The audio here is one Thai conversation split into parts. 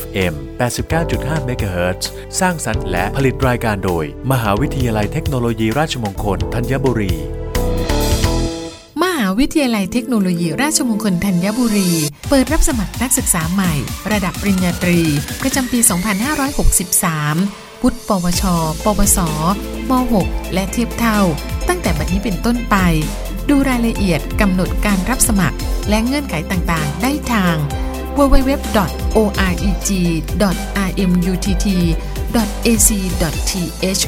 FM 89.5 MHz สร้างสรรค์และผลิตรายการโดย มหาวิทยาลัยเทคโนโลยีราชมงคลธัญบุรี มหาวิทยาลัยเทคโนโลยีราชมงคลธัญบุรี เปิดรับสมัครนักศึกษาใหม่ ระดับปริญญาตรี ประจำปี 2563 พุทธปวช ปวส ม .6 และเทียบเท่า ตั้งแต่บัดนี้เป็นต้นไปดูรายละเอียดกำหนดการรับสมัคร และเงื่อนไขต่างๆ ได้ทาง www.oreg.rmutt.ac.th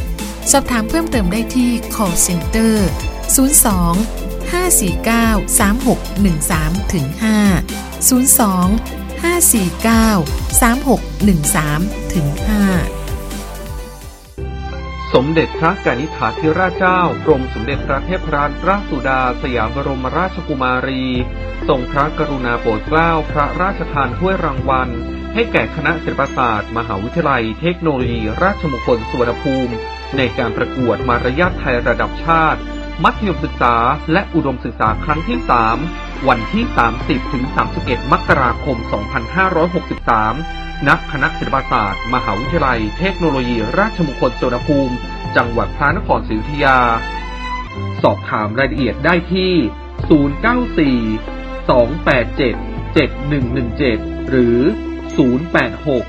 สอบถามเพิ่มเติมได้ที่ call center 02 549 3613ถึง5 02 549 3613ถึง5 สมเด็จพระกนิษฐาธิราชเจ้ากรมสมเด็จพระเทพรัตนราชสุดาสยามบรมราชกุมารี ทรงพระกรุณาโปรดเกล้าพระราชทานถ้วยรางวัล ให้แก่คณะศิลปศาสตร์ มหาวิทยาลัย เทคโนโลยี ราชมงคลสุวรรณภูมิ ในการประกวดมารยาทไทยระดับชาติ มัธยมศึกษา และอุดมศึกษาครั้งที่ 3 วันที่ 30ถึง31 มกราคม 2563 ณ คณะศิลปศาสตร์ มหาวิทยาลัย เทคโนโลยี ราชมงคลสุวรรณภูมิ จังหวัดพระนครศรีอยุธยา สอบถามรายละเอียดได้ที่ 094 287 7117 หรือ 086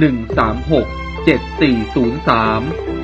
136 7403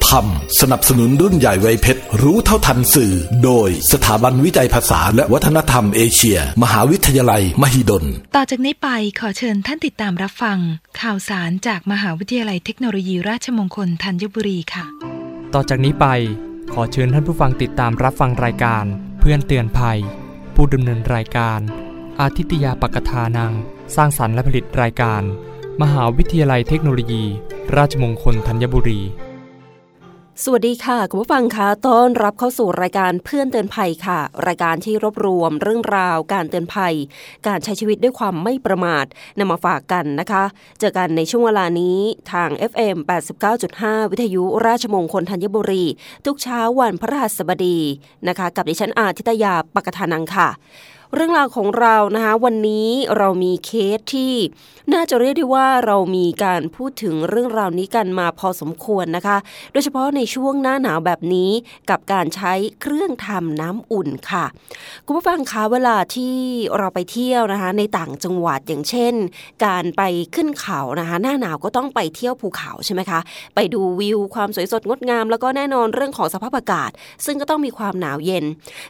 ทำสนับสนุนรุ่นใหญ่ไวยเพชร รู้เท่าทันสื่อ โดยสถาบันวิจัยภาษาและวัฒนธรรมเอเชีย มหาวิทยาลัย มหิดล ต่อจากนี้ไปขอเชิญท่านติดตามรับฟัง ข่าวสารจากมหาวิทยาลัยเทคโนโลยีราชมงคลธัญบุรีค่ะ ต่อจากนี้ไปขอเชิญท่านผู้ฟังติดตามรับฟังรายการ เพื่อนเตือนภัย ผู้ดำเนินรายการ อาทิตยาปกทานัง สร้างสรรค์และผลิตรายการ มหาวิทยาลัยเทคโนโลยี ราชมงคลธัญบุรี สวัสดีค่ะ คุณผู้ฟังคะต้อนรับเข้าสู่รายการเพื่อนเตือนภัยค่ะ รายการที่รวบรวมเรื่องราวการเตือนภัย การใช้ชีวิตด้วยความไม่ประมาทนำมาฝากกันนะคะ เจอกันในช่วงเวลานี้ทาง FM 89.5 วิทยุราชมงคลธัญบุรี ทุกเช้าวันพระหัสบดีนะคะ กับดิฉันอาทิตยาปกทานังค่ะ เรื่องราวของเรานะคะวันนี้เรามีเคสที่น่าจะเรียกได้ว่าเรามีการพูดถึงเรื่องราวนี้กันมาพอสมควรนะคะ โดยเฉพาะในช่วงหน้าหนาวแบบนี้กับการใช้เครื่องทำน้ำอุ่นค่ะคุณผู้ฟังคะเวลาที่เราไปเที่ยวนะคะ ในต่างจังหวัดอย่างเช่น การไปขึ้นเขานะคะ หน้าหนาวก็ต้องไปเที่ยวภูเขาใช่ไหมคะ ไปดูวิวความสวยสดงดงาม แล้วก็แน่นอนเรื่องของสภาพอากาศ ซึ่งก็ต้องมีความหนาวเย็น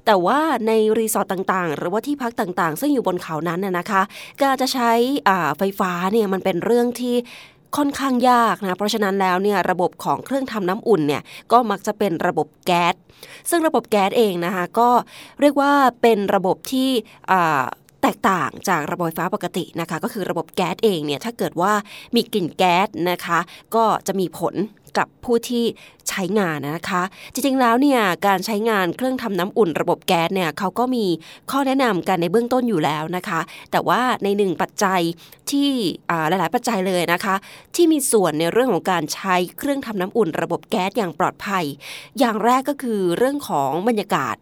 แต่ว่าในรีสอร์ทต่างๆ หรือว่าที่ที่พักต่างๆ ซึ่งอยู่บนเขานั้นน่ะนะคะ การจะใช้ไฟฟ้าเนี่ยมันเป็นเรื่องที่ค่อนข้างยากนะ เพราะฉะนั้นแล้วเนี่ยระบบของเครื่องทำน้ำอุ่นเนี่ยก็มักจะเป็นระบบแก๊ส ซึ่งระบบแก๊สเองนะคะก็เรียกว่าเป็นระบบที่แตกต่างจากระบบไฟฟ้าปกตินะคะ ก็คือระบบแก๊สเองเนี่ยถ้าเกิดว่ามีกลิ่นแก๊สนะคะ ก็จะมีผลกับผู้ที่ ใช้งานนะคะ จริงๆแล้วเนี่ยการใช้งานเครื่องทำน้ำอุ่นระบบแก๊สเนี่ยเขาก็มีข้อแนะนำกันในเบื้องต้นอยู่แล้วนะคะ แต่ว่าในหนึ่งปัจจัยที่หลายๆ ปัจจัยเลยนะคะ ที่มีส่วนในเรื่องของการใช้เครื่องทำน้ำอุ่น ระบบแก๊สอย่างปลอดภัย อย่างแรกก็คือเรื่องของบรรยากาศ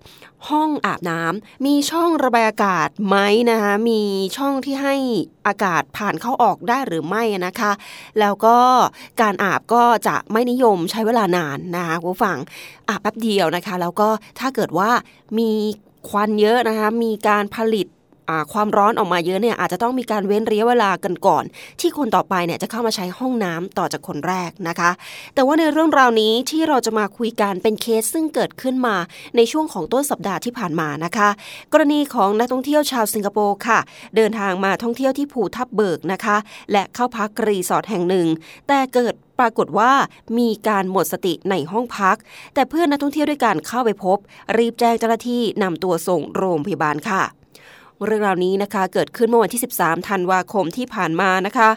ห้องอาบน้ำมีช่องระบายอากาศไหมนะคะมีช่องที่ให้อากาศผ่านเข้าออกได้หรือไม่นะคะ แล้วก็การอาบก็จะไม่นิยมใช้เวลานานนะคะคุณฟังอาบแป๊บเดียวนะคะ แล้วก็ถ้าเกิดว่ามีควันเยอะนะคะมีการผลิต ความร้อนออกมาเยอะเนี่ยอาจจะต้องมีการเว้นระยะเวลากันก่อน ที่คนต่อไปเนี่ยจะเข้ามาใช้ห้องน้ำต่อจากคนแรกนะคะ แต่ว่าในเรื่องราวนี้ที่เราจะมาคุยกันเป็นเคสซึ่งเกิดขึ้นมาในช่วงของต้นสัปดาห์ที่ผ่านมานะคะ กรณีของนักท่องเที่ยวชาวสิงคโปร์ค่ะ เดินทางมาท่องเที่ยวที่ภูทับเบิกนะคะ และเข้าพักรีสอร์ทแห่งหนึ่ง แต่เกิดปรากฏว่ามีการหมดสติในห้องพัก แต่เพื่อนนักท่องเที่ยวด้วยกันเข้าไปพบ รีบแจ้งเจ้าหน้าที่นำตัวส่งโรงพยาบาลค่ะ เรื่องราวนี้นะคะเกิดขึ้นเมื่อวันที่ 13 ธันวาคมที่ผ่านมานะคะ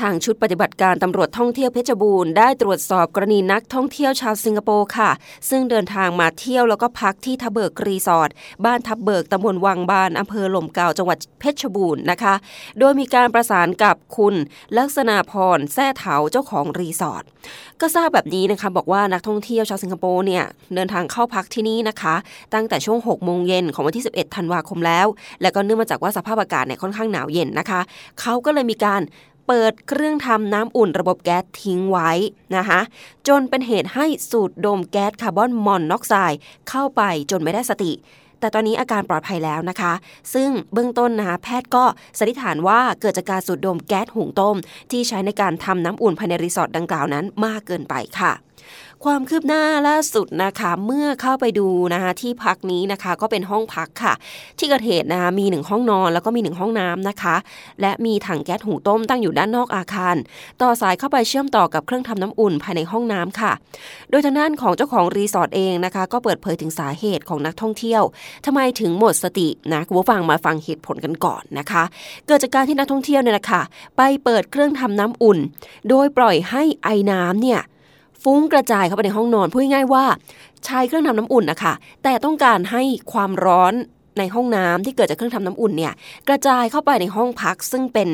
ทางชุดปฏิบัติการตำรวจท่องเที่ยวเพชรบูรณ์ได้ตรวจสอบกรณีนักท่องเที่ยวชาวสิงคโปร์ค่ะ ซึ่งเดินทางมาเที่ยวแล้วก็พักที่ทับเบิกรีสอร์ทบ้านทับเบิกตำบลวังบาลอำเภอหล่มเก่าจังหวัดเพชรบูรณ์นะคะ โดยมีการประสานกับคุณลักษณาพรแท้เถาเจ้าของรีสอร์ทก็ทราบแบบนี้นะคะบอกว่านักท่องเที่ยวชาวสิงคโปร์เนี่ยเดินทางเข้าพักที่นี่นะคะ ตั้งแต่ช่วง6โมงเย็นของวันที่ 11 ธันวาคมแล้ว และก็นื่องมาจากว่าสภาพอากาศเนี่ยค่อนข้างหนาวเย็นนะคะ เขาก็เลยมีการเปิดเครื่องทำน้ำอุ่นระบบแก๊สทิ้งไว้นะคะจนเป็นเหตุให้สูดดมแก๊สคาร์บอนมอนอกไซด์เข้าไปจนไม่ได้สติ แต่ตอนนี้อาการปลอดภัยแล้วนะคะ ซึ่งเบื้องต้นนะคะแพทย์ก็สันนิษฐานว่าเกิดจากการสูดดมแก๊สหุงต้ม ที่ใช้ในการทำน้ำอุ่นภายในรีสอร์ทดังกล่าวนั้นมากเกินไปค่ะ ความคืบหน้าล่าสุดนะคะเมื่อเข้าไปดูนะคะที่พักนี้นะคะก็เป็นห้องพักค่ะ ที่เกิดเหตุนะคะมีหนึ่งห้องนอนแล้วก็มีหนึ่งห้องน้ำนะคะ และมีถังแก๊สหุงต้มตั้งอยู่ด้านนอกอาคาร ต่อสายเข้าไปเชื่อมต่อกับเครื่องทำน้ำอุ่นภายในห้องน้ำค่ะ โดยทางด้านของเจ้าของรีสอร์ทเองนะคะ ก็เปิดเผยถึงสาเหตุของนักท่องเที่ยวทำไมถึงหมดสตินะคุณผู้ฟังมาฟังเหตุผลกันก่อนนะคะ เกิดจากการที่นักท่องเที่ยวเนี่ยแหละค่ะไปเปิดเครื่องทำน้ำอุ่น โดยปล่อยให้ไอ้น้ำเนี่ย ฟุ้งกระจายเข้าไปในห้องนอนพูดง่ายว่า ใช้เครื่องทำน้ำอุ่นนะคะแต่ต้องการให้ความร้อนในห้องน้ำที่เกิดจากเครื่องทำน้ำอุ่นเนี่ยกระจายเข้าไปในห้องพัก ซึ่งเป็น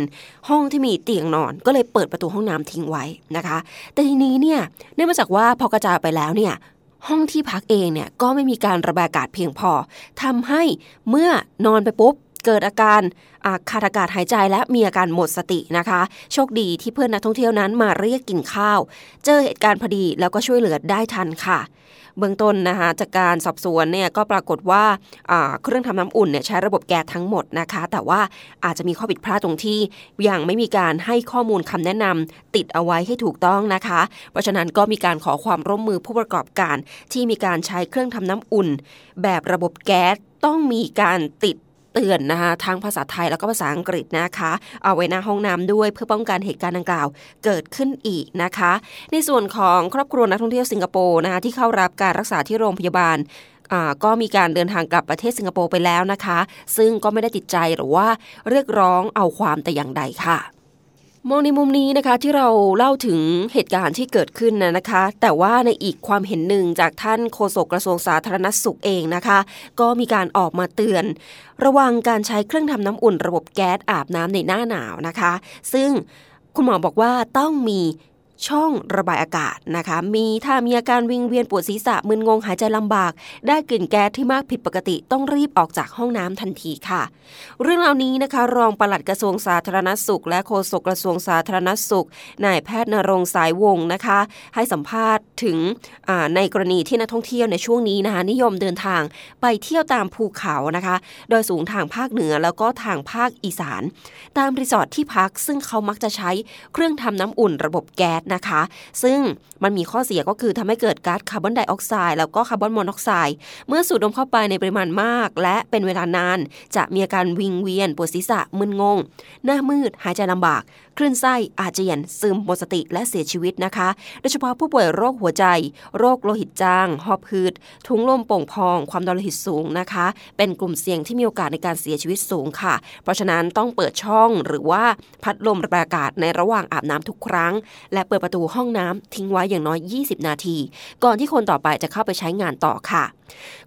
ห้องที่มีเตียงนอน ก็เลยเปิดประตูห้องน้ำทิ้งไว้นะคะ แต่ทีนี้เนี่ยเนื่องมาจากว่าพอกระจายไปแล้วเนี่ยห้องที่พักเองเนี่ยก็ไม่มีการระบายอากาศเพียงพอทำให้เมื่อนอนไปปุ๊บ เกิดอาการขาดอากาศหายใจและมีอาการหมดสตินะคะ โชคดีที่เพื่อนนักท่องเที่ยวนั้นมาเรียกกินข้าว เจอเหตุการณ์พอดีแล้วก็ช่วยเหลือได้ทันค่ะ เบื้องต้นนะคะจากการสอบสวนเนี่ยก็ปรากฏว่าเครื่องทำน้ำอุ่นเนี่ยใช้ระบบแก๊สทั้งหมดนะคะ แต่ว่าอาจจะมีข้อผิดพลาดตรงที่ยังไม่มีการให้ข้อมูลคำแนะนำติดเอาไว้ให้ถูกต้องนะคะ เพราะฉะนั้นก็มีการขอความร่วมมือผู้ประกอบการ ที่มีการใช้เครื่องทำน้ำอุ่น แบบระบบแก๊สต้องมีการติด เตือนนะคะทั้งภาษาไทยแล้วก็ภาษาอังกฤษนะคะ เอาไว้หน้าห้องน้ำด้วยเพื่อป้องกันเหตุการณ์ดังกล่าวเกิดขึ้นอีกนะคะ ในส่วนของครอบครัวนักท่องเที่ยวสิงคโปร์นะคะที่เข้ารับการรักษาที่โรงพยาบาลก็มีการเดินทางกลับประเทศสิงคโปร์ไปแล้วนะคะ ซึ่งก็ไม่ได้ติดใจหรือว่าเรียกร้องเอาความแต่อย่างใดค่ะ มองในมุมนี้นะคะที่เราเล่าถึงเหตุการณ์ที่เกิดขึ้นนะนะคะ แต่ว่าในอีกความเห็นหนึ่งจากท่านโฆษกกระทรวงสาธารณสุขเองนะคะ ก็มีการออกมาเตือน ระวังการใช้เครื่องทำน้ำอุ่น ระบบแก๊สอาบน้ำในหน้าหนาวนะคะ ซึ่งคุณหมอบอกว่าต้องมี ช่องระบายอากาศนะคะ มีถ้ามีอาการวิงเวียนปวดศีรษะมึนงงหายใจลำบาก ได้กลิ่นแก๊สที่มากผิดปกติต้องรีบออกจากห้องน้ำทันทีค่ะ เรื่องรานี้นะคะ รองปลัดกระทรวงสาธารณสุข และโฆษกกระทรวงสาธารณสุขนายแพทย์ณรงค์ สายวงศ์นะคะ ให้สัมภาษณ์ถึงในกรณีที่นักท่องเที่ยวในช่วงนี้นะคะ นิยมเดินทางไปเที่ยวตามภูเขานะคะ โดยสูงทางภาคเหนือแล้วก็ทางภาคอีสาน ตามรีสอร์ทที่พักซึ่งเขามักจะใช้เครื่องทำน้ำอุ่นระบบแก๊สนะคะ ซึ่งมันมีข้อเสียก็คือทำให้เกิดก๊าซคาร์บอนไดออกไซด์แล้วก็คาร์บอนมอนอกไซด์เมื่อสูดดมเข้าไปในปริมาณมาก และเป็นเวลานาน จะมีอาการวิงเวียนปวดศีรษะมึนงง หน้ามืดหายใจลำบาก คลื่นไส้อาเจียน ซึมหมดสติและเสียชีวิตนะคะ โดยเฉพาะผู้ป่วยโรคหัวใจ โรคโลหิตจางหอบหืดทุงลมโป่งพอง ความดันโลหิตสูงนะคะ เป็นกลุ่มเสี่ยงที่มีโอกาสในการเสียชีวิตสูงค่ะ เพราะฉะนั้นต้องเปิดช่องหรือว่าพัดลมระบายอากาศในระหว่างอาบน้ำทุกครั้ง และเปิดประตูห้องน้ำทิ้งไว้อย่างน้อย 20 นาที ก่อนที่คนต่อไปจะเข้าไปใช้งานต่อค่ะ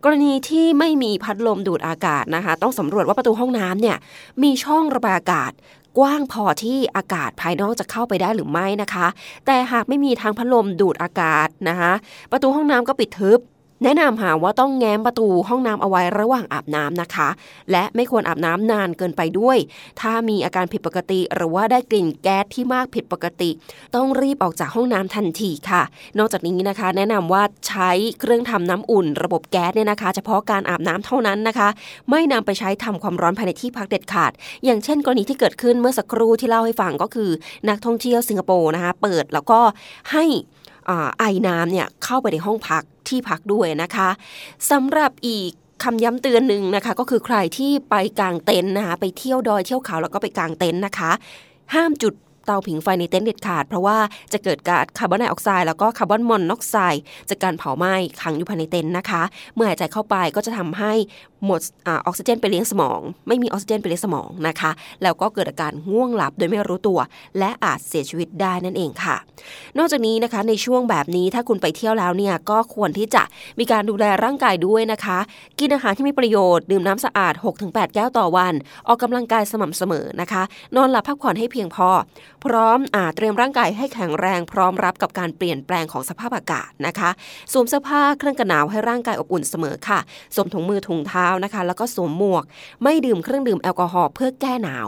กรณีที่ไม่มีพัดลมดูดอากาศนะคะ ต้องสำรวจว่าประตูห้องน้ำเนี่ยมีช่องระบายอากาศกว้างพอที่อากาศภายนอกจะเข้าไปได้หรือไม่นะคะ แต่หากไม่มีทางพัดลมดูดอากาศนะคะ ประตูห้องน้ำก็ปิดทึบ แนะนำหาว่าต้องแง้มประตูห้องน้ำเอาไว้ระหว่างอาบน้ำนะคะ และไม่ควรอาบน้ำนานเกินไปด้วย ถ้ามีอาการผิดปกติหรือว่าได้กลิ่นแก๊สที่มากผิดปกติ ต้องรีบออกจากห้องน้ำทันทีค่ะ นอกจากนี้นะคะ แนะนำว่าใช้เครื่องทำน้ำอุ่น ระบบแก๊สเนี่ยนะคะ เฉพาะการอาบน้ำเท่านั้นนะคะ ไม่นำไปใช้ทำความร้อนภายในที่พักเด็ดขาด อย่างเช่น กรณีที่เกิดขึ้นเมื่อสักครู่ที่เล่าให้ฟังก็คือ นักท่องเที่ยวสิงคโปร์นะคะ เปิดแล้วก็ให้ ไอน้ำเนี่ยเข้าไปในห้องพักที่พักด้วยนะคะสำหรับอีกคำย้ำเตือนหนึ่งนะคะ ก็คือใครที่ไปกางเต็นท์นะคะไปเที่ยวดอยเที่ยวเขาแล้วก็ไปกางเต็นท์นะคะ ห้ามจุดเตาผิงไฟในเต็นท์เด็ดขาด เพราะว่าจะเกิดก๊าซคาร์บอนไดออกไซด์แล้วก็คาร์บอนมอนอกไซด์จากการเผาไหม้ขังอยู่ภายในเต็นท์นะคะ เมื่อหายใจเข้าไปก็จะทำให้ หมดออกซิเจนไปเลี้ยงสมอง ไม่มีออกซิเจนไปเลี้ยงสมองนะคะ แล้วก็เกิดอาการง่วงหลับโดยไม่รู้ตัว และอาจเสียชีวิตได้นั่นเองค่ะ นอกจากนี้นะคะในช่วงแบบนี้ถ้าคุณไปเที่ยวแล้วเนี่ยก็ควรที่จะมีการดูแลร่างกายด้วยนะคะ กินอาหารที่มีประโยชน์ดื่มน้ำสะอาด 6-8 แก้วต่อวัน ออกกำลังกายสม่ำเสมอนะคะ นอนหลับพักผ่อนให้เพียงพอพร้อมอาเตรียมร่างกายให้แข็งแรงพร้อมรับกับการเปลี่ยนแปลงของสภาพอากาศนะคะสวมเสื้อผ้าเครื่องกันหนาวให้ร่างกายอบอุ่นเสมอค่ะสวมถุงมือถุงเท้านะคะ แล้วก็สวมหมวก ไม่ดื่มเครื่องดื่มแอลกอฮอล์เพื่อแก้หนาว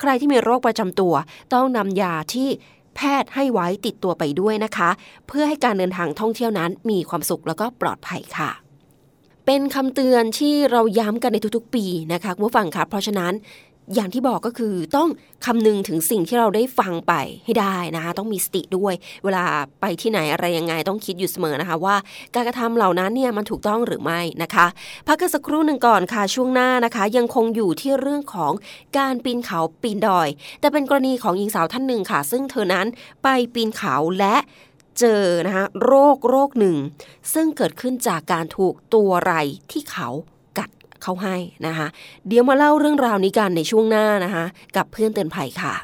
ใครที่มีโรคประจำตัวต้องนำยาที่แพทย์ให้ไว้ติดตัวไปด้วยนะคะ เพื่อให้การเดินทางท่องเที่ยวนั้นมีความสุขแล้วก็ปลอดภัยค่ะเป็นคำเตือนที่เราย้ำกันในทุกๆ ปีนะคะคุณผู้ฟังคะเพราะฉะนั้น อย่างที่บอกก็คือต้องคำนึงถึงสิ่งที่เราได้ฟังไปให้ได้นะคะต้องมีสติด้วย เวลาไปที่ไหนอะไรยังไงต้องคิดอยู่เสมอนะคะว่า การกระทำเหล่านั้นเนี่ยมันถูกต้องหรือไม่นะคะ พักกันสักครู่หนึ่งก่อนค่ะช่วงหน้านะคะ ยังคงอยู่ที่เรื่องของการปีนเขาปีนดอย แต่เป็นกรณีของหญิงสาวท่านหนึ่งค่ะ ซึ่งเธอนั้นไปปีนเขาและเจอนะคะโรคโรคหนึ่ง ซึ่งเกิดขึ้นจากการถูกตัวไรที่เขา เขาให้นะคะ เดี๋ยวมาเล่าเรื่องราวนี้กันในช่วงหน้านะคะ กับเพื่อนเตือนภัยค่ะ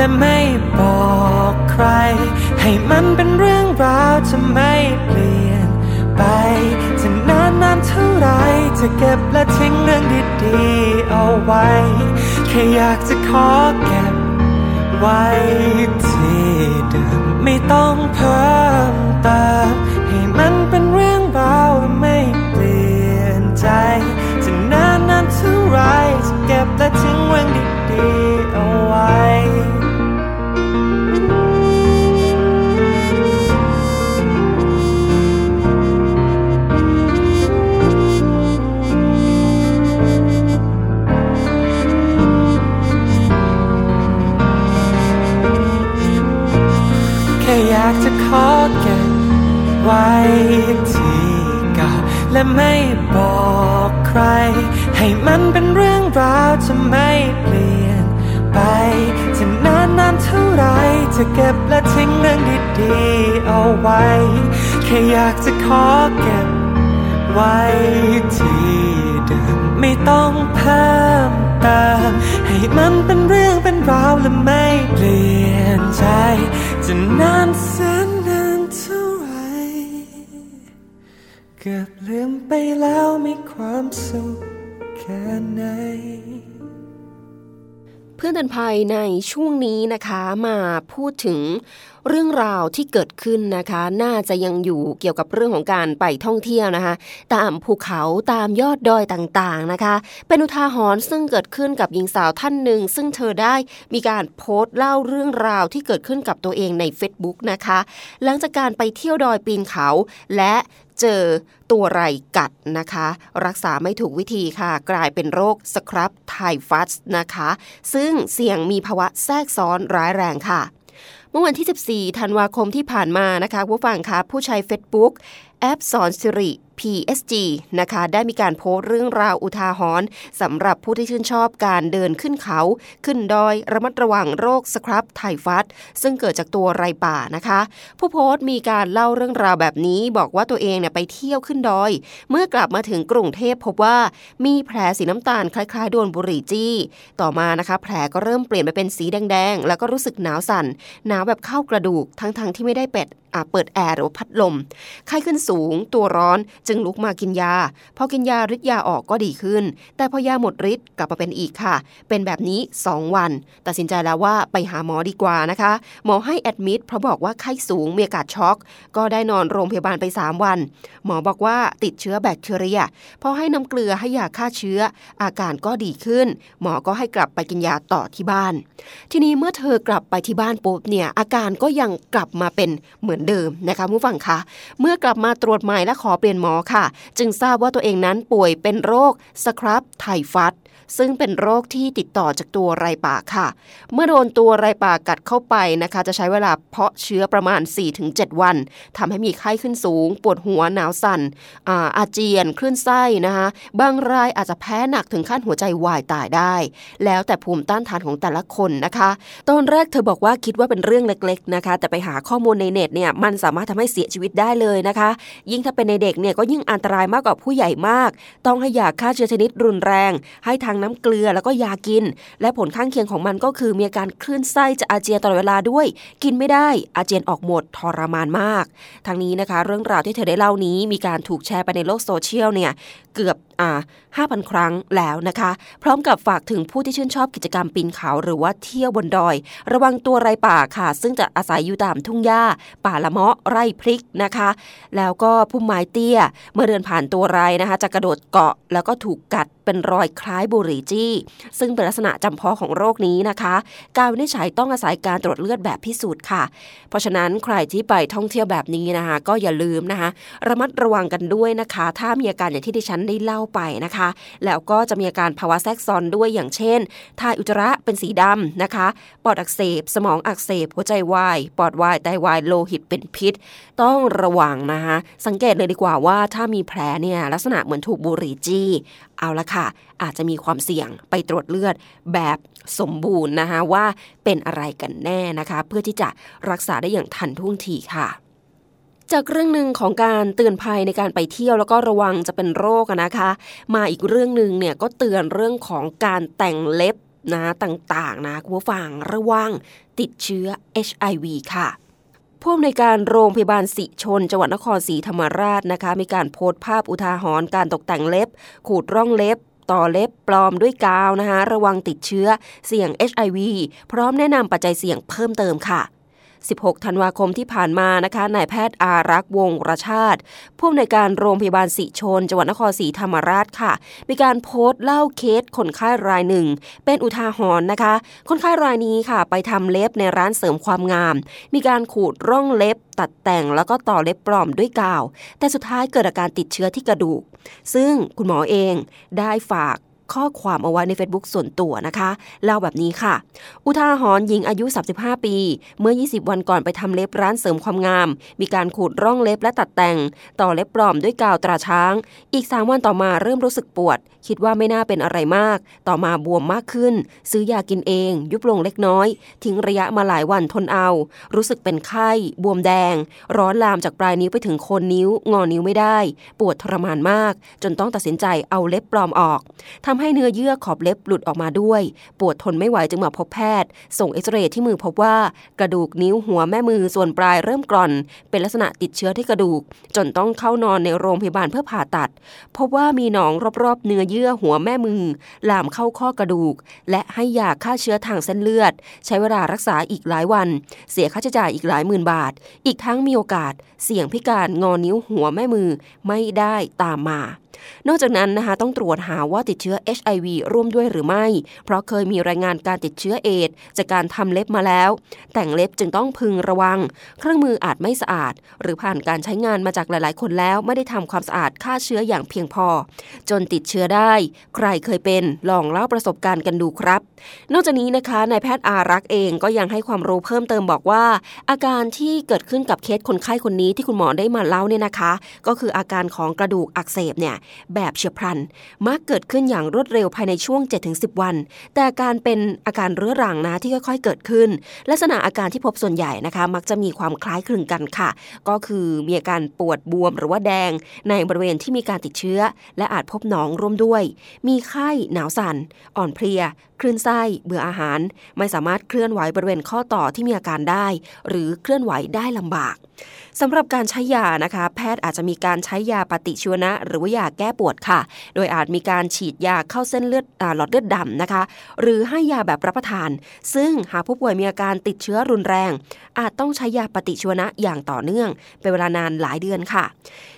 และไม่บอกใคร ให้มันเป็นเรื่องราวจะไม่เปลี่ยนไปจะนานนานเท่าไรจะเก็บและทิ้งเรื่องดีๆเอาไว้ แค่อยากจะขอเก็บไว้ที่เดิมไม่ต้องเพิ่มเติมให้มันเป็นเรื่องราวและไม่เปลี่ยนใจจะนานนานเท่าไรจะเก็บและทิ้งเรื่องดีๆเอาไว้ ไว้ที่เก่าและไม่บอกใคร ให้มันเป็นเรื่องราวจะไม่เปลี่ยนไปจะนานนานเท่าไรจะเก็บและทิ้งเรื่องดีๆเอาไว้ แค่อยากจะขอเก็บไว้ที่เดิมไม่ต้องเพิ่มเติมให้มันเป็นเรื่องเป็นราวและไม่เปลี่ยนใจจะนานแสน เกือบลืมไปแล้วมีความสุขแค่ไหนเพื่อนเตือนภัยในช่วงนี้นะคะมาพูดถึงเรื่องราวที่เกิดขึ้นนะคะ น่าจะยังอยู่เกี่ยวกับเรื่องของการไปท่องเที่ยวนะคะ ตามภูเขาตามยอดดอยต่างๆนะคะ เป็นอุทาหรณ์ซึ่งเกิดขึ้นกับหญิงสาวท่านหนึ่ง ซึ่งเธอได้มีการโพสต์เล่าเรื่องราวที่เกิดขึ้นกับตัวเองใน Facebook นะคะ หลังจากการไปเที่ยวดอยปีนเขาและเจอตัวไรกัดนะคะ รักษาไม่ถูกวิธีค่ะ กลายเป็นโรคสครับไทฟัสนะคะ ซึ่งเสี่ยงมีภาวะแทรกซ้อนร้ายแรงค่ะ เมื่อวันที่ 14 ธันวาคมที่ผ่านมานะคะผู้ฟังคะผู้ใช้ Facebook แอปสอนสิริ PSG นะคะได้มีการโพสต์เรื่องราวอุทาหรณ์สำหรับผู้ที่ชื่นชอบการเดินขึ้นเขา ขึ้นดอยระมัดระวังโรคสครับไทฟัสซึ่งเกิดจากตัวไรป่านะคะ ผู้โพสต์มีการเล่าเรื่องราวแบบนี้ บอกว่าตัวเองเนี่ยไปเที่ยวขึ้นดอย เมื่อกลับมาถึงกรุงเทพพบว่ามีแผลสีน้ำตาลคล้ายๆโดนบุหรี่จี้ ต่อมานะคะ แผลก็เริ่มเปลี่ยนไปเป็นสีแดงๆ แล้วก็รู้สึกหนาวสั่น หนาวแบบเข้ากระดูกทั้งๆที่ไม่ได้เป็ดเปิดแอร์หรือพัดลม ไข้ขึ้นสูง ตัวร้อน จจึงลุกมากินยา พอกินยาฤทธิ์ยาออกก็ดีขึ้น แต่พอยาหมดฤทธิ์กลับมาเป็นอีกค่ะ เป็นแบบนี้ 2 วัน ตัดสินใจแล้วว่าไปหาหมอดีกว่านะคะ หมอให้แอดมิดเพราะบอกว่าไข้สูงมีอาการช็อก ก็ได้นอนโรงพยาบาลไป 3 วัน หมอบอกว่าติดเชื้อแบคทีเรีย พอให้น้ำเกลือให้ยาฆ่าเชื้อ อาการก็ดีขึ้น หมอก็ให้กลับไปกินยาต่อที่บ้าน ทีนี้เมื่อเธอกลับไปที่บ้านปุ๊บเนี่ยอาการก็ยังกลับมาเป็นเหมือนเดิมนะคะผู้ฟังคะ เมื่อกลับมาตรวจใหม่และขอเปลี่ยนหมอค่ะ จึงทราบว่าตัวเองนั้นป่วยเป็นโรคสครับไทฟัส ซึ่งเป็นโรคที่ติดต่อจากตัวไรป่าค่ะ เมื่อโดนตัวไรป่ากัดเข้าไปนะคะ จะใช้เวลาเพาะเชื้อประมาณ 4-7 วันทำให้มีไข้ขึ้นสูง ปวดหัวหนาวสัน่นอาอาเจียนคลื่นไส้นะคะบางรายอาจจะแพ้หนักถึงขั้นหัวใจวายตายได้ แล้วแต่ภูมิต้านทานของแต่ละคนนะคะ ตอนแรกเธอบอกว่าคิดว่าเป็นเรื่องเล็กๆนะคะ แต่ไปหาข้อมูลในเน็ตเนี่ยมันสามารถทำให้เสียชีวิตได้เลยนะคะ ยิ่งถ้าเป็นในเด็กเนี่ยก็ยิ่งอันตรายมากกว่าผู้ใหญ่มาก ต้องให้ยาฆ่าเชื้อชนิดรุนแรง ให้ทางน้ำเกลือแล้วก็ยากิน และผลข้างเคียงของมันก็คือมีอาการคลื่นไส้จะอาเจียนตลอดเวลาด้วย กินไม่ได้อาเจียนออกหมดทรมานมาก ทางนี้นะคะ เรื่องราวที่เธอได้เล่านี้มีการถูกแชร์ไปในโลกโซเชียลเนี่ยเกือบอ่า5,000 ครั้งแล้วนะคะ พร้อมกับฝากถึงผู้ที่ชื่นชอบกิจกรรมปีนเขาหรือว่าเที่ยวบนดอย ระวังตัวไรป่าค่ะ ซึ่งจะอาศัยอยู่ตามทุ่งหญ้า ป่าละเมาะไร่พริกนะคะ แล้วก็พุ่มไม้เตี้ย เมื่อเดินผ่านตัวไรนะคะ จะกระโดดเกาะแล้วก็ถูกกัดเป็นรอยคล้ายบุหรี่จี้ ซึ่งเป็นลักษณะจำเพาะของโรคนี้นะคะ การวินิจฉัยต้องอาศัยการตรวจเลือดแบบพิสูจน์ค่ะ เพราะฉะนั้นใครที่ไปท่องเที่ยวแบบนี้นะคะ ก็อย่าลืมนะคะ ระมัดระวังกันด้วยนะคะ ถ้ามีอาการอย่างที่ดิฉันได้เล่าไปนะคะ แล้วก็จะมีอาการภาวะแทรกซ้อนด้วยอย่างเช่นถ่ายอุจจาระเป็นสีดำนะคะ ปอดอักเสบ สมองอักเสบ หัวใจวาย ปอดวาย ไตวาย โลหิตเป็นพิษ ต้องระวังนะคะ สังเกตเลยดีกว่าว่าถ้ามีแผลเนี่ยลักษณะเหมือนถูกบุหรี่จี้ เอาละค่ะ อาจจะมีความเสี่ยงไปตรวจเลือดแบบสมบูรณ์นะคะว่าเป็นอะไรกันแน่นะคะ เพื่อที่จะรักษาได้อย่างทันท่วงทีค่ะ จากเรื่องหนึ่งของการเตือนภัยในการไปเที่ยวแล้วก็ระวังจะเป็นโรคนะคะ มาอีกเรื่องหนึ่งเนี่ยก็เตือนเรื่องของการแต่งเล็บนะต่างๆนะคุณผู้ฟังระวังติดเชื้อ HIV ค่ะผู้อำนวยการโรงพยาบาลสิชนจังหวัดนครศรีธรรมราชนะคะ มีการโพสต์ภาพอุทาหรณ์การตกแต่งเล็บ ขูดร่องเล็บ ต่อเล็บปลอมด้วยกาวนะคะ ระวังติดเชื้อเสี่ยง HIV พร้อมแนะนำปัจจัยเสี่ยงเพิ่มเติมค่ะ 16 ธันวาคมที่ผ่านมานะคะนายแพทย์อารักษ์วงรชาติ ผู้อำนวยการโรงพยาบาลสิชน จังหวัดนครศรีธรรมราชค่ะ มีการโพสต์เล่าเคสคนไข้รายหนึ่ง เป็นอุทาหรณ์นะคะ คนไข้รายนี้ค่ะ ไปทำเล็บในร้านเสริมความงาม มีการขูดร่องเล็บ ตัดแต่งแล้วก็ต่อเล็บปลอมด้วยกาว แต่สุดท้ายเกิดอาการติดเชื้อที่กระดูก ซึ่งคุณหมอเองได้ฝาก ข้อความเอาไว้ใน Facebook ส่วนตัวนะคะ เล่าแบบนี้ค่ะ อุทาหรณ์หญิงอายุ 35 ปี เมื่อ 20 วันก่อนไปทำเล็บร้านเสริมความงาม มีการขูดร่องเล็บและตัดแต่ง ต่อเล็บปลอมด้วยกาวตราช้าง อีก 3 วันต่อมาเริ่มรู้สึกปวด คิดว่าไม่น่าเป็นอะไรมาก ต่อมาบวมมากขึ้น ซื้อยากินเอง ยุบลงเล็กน้อย ทิ้งระยะมาหลายวันทนเอา รู้สึกเป็นไข้ บวมแดง ร้อนลามจากปลายนิ้วไปถึงโคนนิ้ว งอนิ้วไม่ได้ ปวดทรมานมาก จนต้องตัดสินใจเอาเล็บปลอมออกทำให้เนื้อเยื่อขอบเล็บหลุดออกมาด้วย ปวดทนไม่ไหวจึงมาพบแพทย์ ส่งเอ็กซเรย์ที่มือพบว่ากระดูกนิ้วหัวแม่มือส่วนปลายเริ่มกร่อน เป็นลักษณะติดเชื้อที่กระดูก จนต้องเข้านอนในโรงพยาบาลเพื่อผ่าตัด พบว่ามีหนองรอบๆเนื้อเยื่อหัวแม่มือลามเข้าข้อกระดูก และให้ยาฆ่าเชื้อทางเส้นเลือด ใช้เวลารักษาอีกหลายวัน เสียค่าใช้จ่ายอีกหลายหมื่นบาท อีกทั้งมีโอกาสเสี่ยงพิการงอนิ้วหัวแม่มือไม่ได้ตามมานอกจากนั้นนะคะต้องตรวจหาว่าติดเชื้อ HIV ร่วมด้วยหรือไม่ เพราะเคยมีรายงานการติดเชื้อเอดจากการทำเล็บมาแล้ว แต่งเล็บจึงต้องพึงระวัง เครื่องมืออาจไม่สะอาด หรือผ่านการใช้งานมาจากหลาย ๆ คนแล้ว ไม่ได้ทำความสะอาดฆ่าเชื้ออย่างเพียงพอ จนติดเชื้อได้ ใครเคยเป็นลองเล่าประสบการณ์กันดูครับ นอกจากนี้นะคะนายแพทย์อารักษ์เองก็ยังให้ความรู้เพิ่มเติมบอกว่า อาการที่เกิดขึ้นกับเคสคนไข้คนนี้ที่คุณหมอได้มาเล่าเนี่ยนะคะ ก็คืออาการของกระดูกอักเสบเนี่ยแบบเฉียบพลัน มักเกิดขึ้นอย่างรวดเร็วภายในช่วง 7-10 วัน แต่การเป็นอาการเรื้อรังนะที่ค่อยๆ เกิดขึ้น ลักษณะอาการที่พบส่วนใหญ่นะคะ มักจะมีความคล้ายคลึงกันค่ะ ก็คือมีอาการปวดบวมหรือว่าแดง ในบริเวณที่มีการติดเชื้อ และอาจพบหนองร่วมด้วย มีไข้หนาวสั่น อ่อนเพลียคลื่นไส้เบื่ออาหาร ไม่สามารถเคลื่อนไหวบริเวณข้อต่อที่มีอาการได้ หรือเคลื่อนไหวได้ลำบากสำหรับการใช้ยานะคะ แพทย์อาจจะมีการใช้ยาปฏิชีวนะ หรือว่ายาแก้ปวดค่ะ โดยอาจมีการฉีดยาเข้าเส้นเลือดหลอดเลือดดำนะคะ หรือให้ยาแบบรับประทาน ซึ่งหากผู้ป่วยมีอาการติดเชื้อรุนแรง อาจต้องใช้ยาปฏิชีวนะอย่างต่อเนื่อง เป็นเวลานานหลายเดือนค่ะ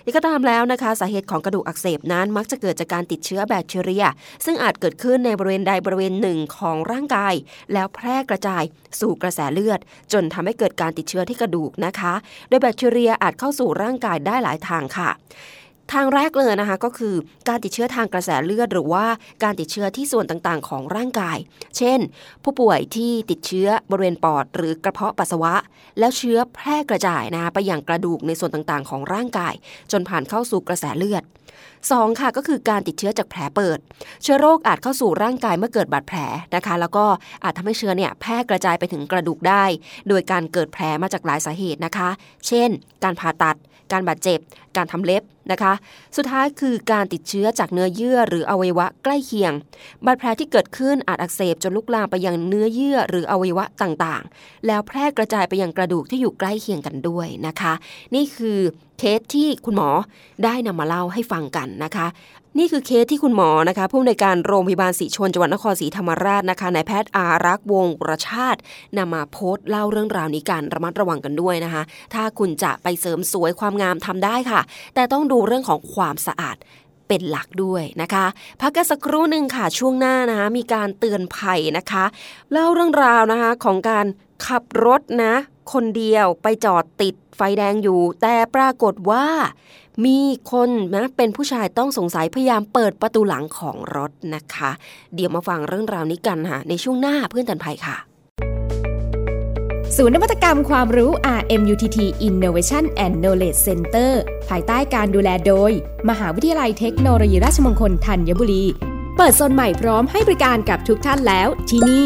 นี่ก็ตามแล้วนะคะ สาเหตุของกระดูกอักเสบนั้นมักจะเกิดจากการติดเชื้อแบคทีเรีย ซึ่งอาจเกิดขึ้นในบริเวณใดบริเวณหนึ่งของร่างกาย แล้วแพร่กระจายสู่กระแสเลือด จนทำให้เกิดการติดเชื้อที่กระดูกนะคะ โดยแบคทีเรียอาจเข้าสู่ร่างกายได้หลายทางค่ะ ทางแรกเลยนะคะก็คือการติดเชื้อทางกระแสเลือด หรือว่าการติดเชื้อที่ส่วนต่างๆ ของร่างกาย เช่น ผู้ป่วยที่ติดเชื้อบริเวณปอด หรือกระเพาะปัสสาวะ แล้วเชื้อแพร่กระจายนะคะไปยังกระดูกในส่วนต่างๆ ของร่างกาย จนผ่านเข้าสู่กระแสเลือด 2. ค่ะก็คือการติดเชื้อจากแผลเปิด เชื้อโรคอาจเข้าสู่ร่างกายเมื่อเกิดบาดแผลนะคะ แล้วก็อาจทำให้เชื้อเนี่ยแพร่กระจายไปถึงกระดูกได้ โดยการเกิดแผลมาจากหลายสาเหตุนะคะ เช่น การผ่าตัด การบาดเจ็บ การทำเล็บ นะคะ สุดท้ายคือการติดเชื้อจากเนื้อเยื่อหรืออวัยวะใกล้เคียง บาดแผลที่เกิดขึ้นอาจอักเสบจนลุกลามไปยังเนื้อเยื่อหรืออวัยวะต่างๆ แล้วแพร่กระจายไปยังกระดูกที่อยู่ใกล้เคียงกันด้วยนะคะ นี่คือเคสที่คุณหมอได้นำมาเล่าให้ฟังกันนะคะ นี่คือเคสที่คุณหมอนะคะผู้อำนวยการโรงพยาบาลศรีชนจังหวัดนครศรีธรรมราชนะคะนายแพทย์อารักษ์วงประชาตินำมาโพสต์เล่าเรื่องราวนี้กันระมัดระวังกันด้วยนะคะ ถ้าคุณจะไปเสริมสวยความงามทำได้ค่ะ แต่ต้องดูเรื่องของความสะอาดเป็นหลักด้วยนะคะ พักกันสักครู่หนึ่งค่ะช่วงหน้านะคะมีการเตือนภัยนะคะ เล่าเรื่องราวนะคะของการขับรถนะ คนเดียวไปจอดติดไฟแดงอยู่ แต่ปรากฏว่า มีคนนะเป็นผู้ชายต้องสงสัยพยายามเปิดประตูหลังของรถนะคะ เดี๋ยวมาฟังเรื่องราวนี้กันค่ะ ในช่วงหน้าเพื่อนตันภัยค่ะ ศูนย์นวัตกรรมความรู้ RMUTT Innovation and Knowledge Center ภายใต้การดูแลโดย มหาวิทยาลัยเทคโนโลยีราชมงคลธัญบุรี เปิดโซนใหม่พร้อมให้บริการกับทุกท่านแล้วที่นี่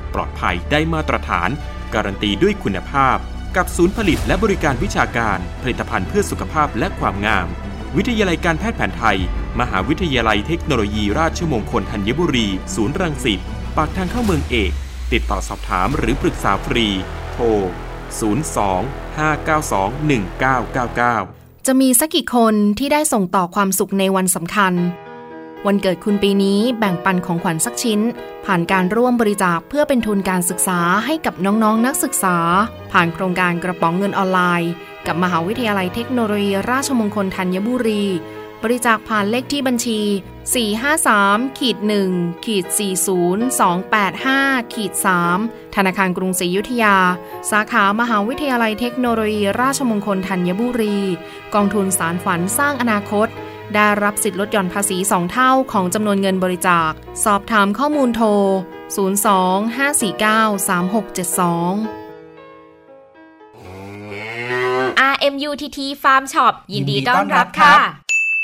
ปลอดภัยได้มาตรฐาน การันตีด้วยคุณภาพ กับศูนย์ผลิตและบริการวิชาการ ผลิตภัณฑ์เพื่อสุขภาพและความงาม วิทยาลัยการแพทย์แผนไทย มหาวิทยาลัยเทคโนโลยีราชมงคลธัญบุรี ศูนย์รังสิตปากทางเข้าเมืองเอก ติดต่อสอบถามหรือปรึกษาฟรี โทร 02-592-1999 จะมีสักกี่คนที่ได้ส่งต่อความสุขในวันสำคัญ วันเกิดคุณปีนี้แบ่งปันของขวัญสักชิ้น ผ่านการร่วมบริจาคเพื่อเป็นทุนการศึกษาให้กับน้องๆนนักศึกษา ผ่านโครงการกระป๋องเงินออนไลน์ กับมหาวิทยาลัยเทคโนโลยีราชมงคลธัญบุรี บริจาคผ่านเลขที่บัญชี 453ขีด1ขีด40285ขีด3ธนาคารกรุงศรีอยุธยา สาขามหาวิทยาลัยเทคโนโลยีราชมงคลธัญบุรี กองทุนสารฝันสร้างอนาคต ได้รับสิทธิ์ลดหย่อนภาษี 2 เท่าของจำนวนเงินบริจาค สอบถามข้อมูลโทร 02 549 3672 RMUTT Farm Shop ยินดีต้อนรับค่ะ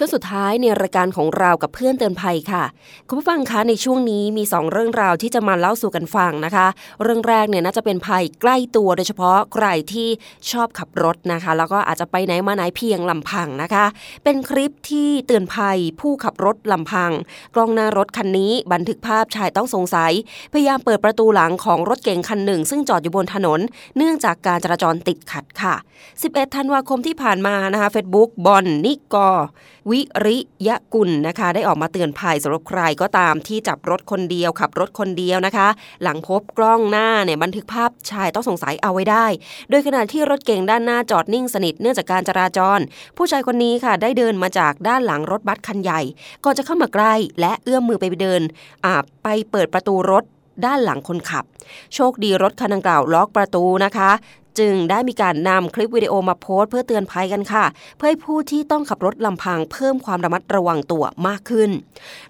ช่วงสุดท้ายในรายการของเรากับเพื่อนเตือนภัยค่ะ คุณผู้ฟังคะในช่วงนี้มี 2 เรื่องราวที่จะมาเล่าสู่กันฟังนะคะ เรื่องแรกเนี่ยน่าจะเป็นภัยใกล้ตัวโดยเฉพาะใครที่ชอบขับรถนะคะ แล้วก็อาจจะไปไหนมาไหนเพียงลำพังนะคะ เป็นคลิปที่เตือนภัยผู้ขับรถลำพัง กล้องหน้ารถคันนี้บันทึกภาพชายต้องสงสัย พยายามเปิดประตูหลังของรถเก๋งคันหนึ่ง ซึ่งจอดอยู่บนถนน เนื่องจากการจราจรติดขัดค่ะ 11 ธันวาคมที่ผ่านมานะคะเฟซบุ๊กบอลนิกอวิริยะกุลนะคะ ได้ออกมาเตือนภัยสำหรับใครก็ตามที่จับรถคนเดียวขับรถคนเดียวนะคะ หลังพบกล้องหน้าเนี่ยบันทึกภาพชายต้องสงสัยเอาไว้ได้ โดยขณะที่รถเก๋งด้านหน้าจอดนิ่งสนิทเนื่องจากการจราจร ผู้ชายคนนี้ค่ะ ได้เดินมาจากด้านหลังรถบัสคันใหญ่ก่อนจะเข้ามาใกล้และเอื้อมมือไปเดินอาไปเปิดประตูรถด้านหลังคนขับ โชคดีรถคันดังกล่าวล็อกประตูนะคะ จึงได้มีการนำคลิปวิดีโอมาโพสต์เพื่อเตือนภัยกันค่ะ เพื่อให้ผู้ที่ต้องขับรถลำพังเพิ่มความระมัดระวังตัวมากขึ้น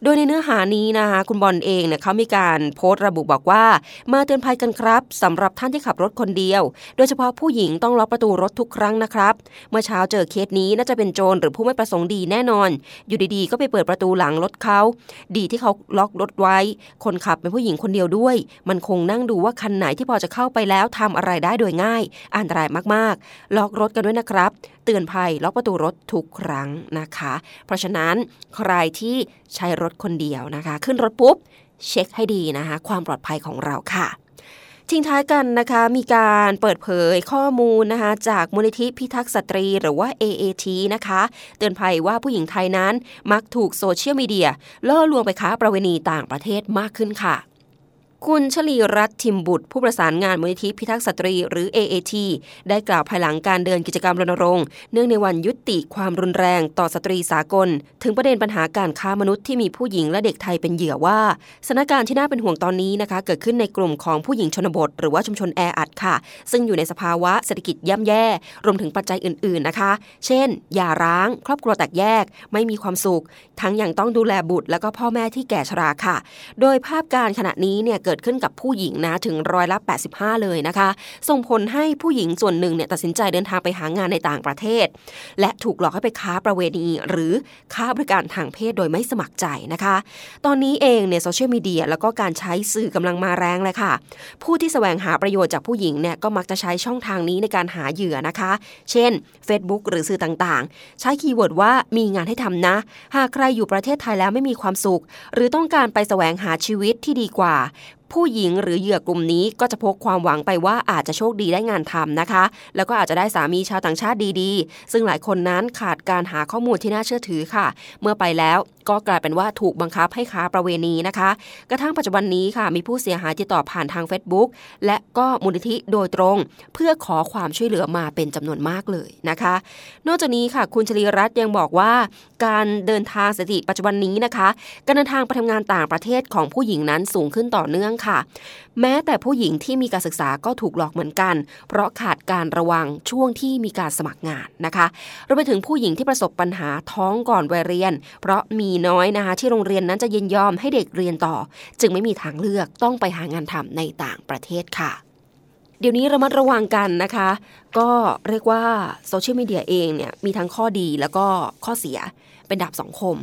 โดยในเนื้อหานี้นะคะคุณบอลเองเนี่ยเขามีการโพสต์ระบุบอกว่า มาเตือนภัยกันครับสำหรับท่านที่ขับรถคนเดียว โดยเฉพาะผู้หญิงต้องล็อกประตูรถทุกครั้งนะครับ เมื่อเช้าเจอเคสนี้น่าจะเป็นโจรหรือผู้ไม่ประสงค์ดีแน่นอน อยู่ดีๆ ก็ไปเปิดประตูหลังรถเขา ดีที่เขาล็อกรถไว้ คนขับเป็นผู้หญิงคนเดียวด้วย มันคงนั่งดูว่าคันไหนที่พอจะเข้าไปแล้วทำอะไรได้โดยง่ายอันตรายมากๆ ล็อกรถกันด้วยนะครับ เตือนภัยล็อกประตูรถทุกครั้งนะคะ เพราะฉะนั้นใครที่ใช้รถคนเดียวนะคะ ขึ้นรถปุ๊บ เช็คให้ดีนะคะ ความปลอดภัยของเราค่ะทิ้งท้ายกันนะคะมีการเปิดเผยข้อมูลนะคะจากมูลนิธิพิทักษ์สตรีหรือว่า AAT นะคะ เตือนภัยว่าผู้หญิงไทยนั้นมักถูกโซเชียลมีเดียล่อลวงไปค้าประเวณีต่างประเทศมากขึ้นค่ะ คุณชลีรัตน์ ทิมบุตร ผู้ประสานงานมูลนิธิพิทักษ์สตรีหรือ AAT ได้กล่าวภายหลังการเดินกิจกรรมรณรงค์เนื่องในวันยุติความรุนแรงต่อสตรีสากล ถึงประเด็นปัญหาการค้ามนุษย์ที่มีผู้หญิงและเด็กไทยเป็นเหยื่อว่าสถานการณ์ที่น่าเป็นห่วงตอนนี้นะคะ เกิดขึ้นในกลุ่มของผู้หญิงชนบท หรือว่าชุมชนแออัดค่ะ ซึ่งอยู่ในสภาวะเศรษฐกิจย่ำแย่ รวมถึงปัจจัยอื่น ๆนะคะ เช่นหย่าร้าง ครอบครัวแตกแยก ไม่มีความสุข ทั้งยังต้องดูแลบุตร และก็พ่อแม่ที่แก่ชราค่ะ โดยภาพการขณะนี้เนี่ยเกิดขึ้นกับผู้หญิงนะถึงร้อยละ 85 เลยนะคะ ส่งผลให้ผู้หญิงส่วนหนึ่งเนี่ยตัดสินใจเดินทางไปหางานในต่างประเทศ และถูกหลอกให้ไปค้าประเวณี หรือค้าบริการทางเพศโดยไม่สมัครใจนะคะ ตอนนี้เองเนี่ยโซเชียลมีเดียแล้วก็การใช้สื่อกำลังมาแรงเลยค่ะ ผู้ที่แสวงหาประโยชน์จากผู้หญิงเนี่ยก็มักจะใช้ช่องทางนี้ในการหาเหยื่อนะคะ เช่น Facebook หรือสื่อต่างๆ ใช้ keyword ว่ามีงานให้ทำนะ หากใครอยู่ประเทศไทยแล้วไม่มีความสุข หรือต้องการไปแสวงหาชีวิตที่ดีกว่า ผู้หญิงหรือเหยื่อกลุ่มนี้ก็จะพกความหวังไปว่าอาจจะโชคดีได้งานทำนะคะ แล้วก็อาจจะได้สามีชาวต่างชาติดีๆ ซึ่งหลายคนนั้นขาดการหาข้อมูลที่น่าเชื่อถือค่ะ เมื่อไปแล้วก็กลายเป็นว่าถูกบังคับให้ค้าประเวณีนะคะ กระทั่งปัจจุบันนี้ค่ะ มีผู้เสียหายติดต่อผ่านทาง Facebook และก็มูลนิธิโดยตรง เพื่อขอความช่วยเหลือมาเป็นจำนวนมากเลยนะคะ นอกจากนี้ค่ะ คุณชลีรัตน์ยังบอกว่า การเดินทางสถิติปัจจุบันนี้นะคะ การเดินทางไปทำงานต่างประเทศของผู้หญิงนั้นสูงขึ้นต่อเนื่องค่ะ แม้แต่ผู้หญิงที่มีการศึกษาก็ถูกหลอกเหมือนกัน เพราะขาดการระวังช่วงที่มีการสมัครงานนะคะรวมไปถึงผู้หญิงที่ประสบปัญหาท้องก่อนวัยเรียน เพราะมีน้อยนะคะ ที่โรงเรียนนั้นจะยินยอมให้เด็กเรียนต่อ จึงไม่มีทางเลือกต้องไปหางานทำในต่างประเทศค่ะเดี๋ยวนี้ระมัดระวังกันนะคะ ก็เรียกว่าโซเชียลมีเดียเองเนี่ยมีทั้งข้อดีแล้วก็ข้อเสีย เป็นดาบสองคม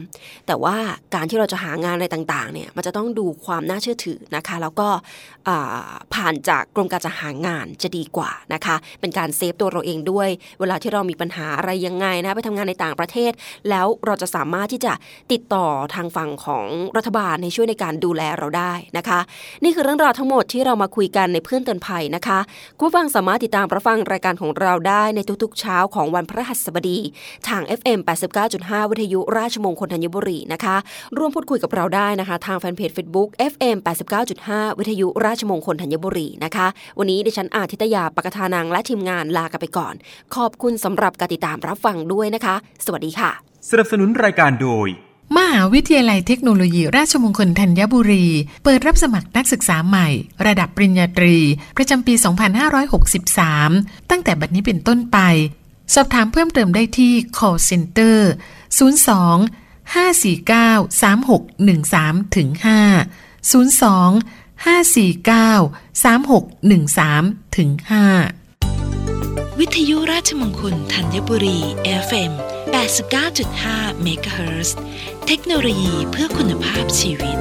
แต่ว่าการที่เราจะหางานอะไรต่างๆเนี่ยมันจะต้องดูความน่าเชื่อถือนะคะ แล้วก็ผ่านจากกรมการจะหางานจะดีกว่านะคะ เป็นการเซฟตัวเราเองด้วย เวลาที่เรามีปัญหาอะไรยังไงนะไปทำงานในต่างประเทศ แล้วเราจะสามารถที่จะติดต่อทางฝั่งของรัฐบาลในช่วยในการดูแลเราได้นะคะ นี่คือเรื่องราวทั้งหมดที่เรามาคุยกันในเพื่อนเตือนภัยนะคะคุณฟังสามารถติดตามรับฟังรายการของเราได้ในทุกๆ เช้าของวันพฤหัสบดี ทาง FM 89.5 วิทยุยุราชมงคลธัญบุรีนะคะ ร่วมพูดคุยกับเราได้นะคะ ทางแฟนเพจ Facebook FM 89.5 วิทยุราชมงคลธัญบุรีนะคะ วันนี้ดิฉันอาทิตยาปกทานังและทีมงานลากันไปก่อน ขอบคุณสำหรับการติดตามรับฟังด้วยนะคะ สวัสดีค่ะ สนับสนุนรายการโดยมหาวิทยาลัยเทคโนโลยีราชมงคลธัญบุรี เปิดรับสมัครนักศึกษาใหม่ ระดับปริญญาตรี ประจำปี 2563 ตั้งแต่บัดนี้เป็นต้นไป สอบถามเพิ่มเติมได้ที่ call center 02 549 3613ถึง5 02 549 3613ถึง5วิทยุราชมงคลธัญบุรี FM 89.5 MHz เทคโนโลยีเพื่อคุณภาพชีวิต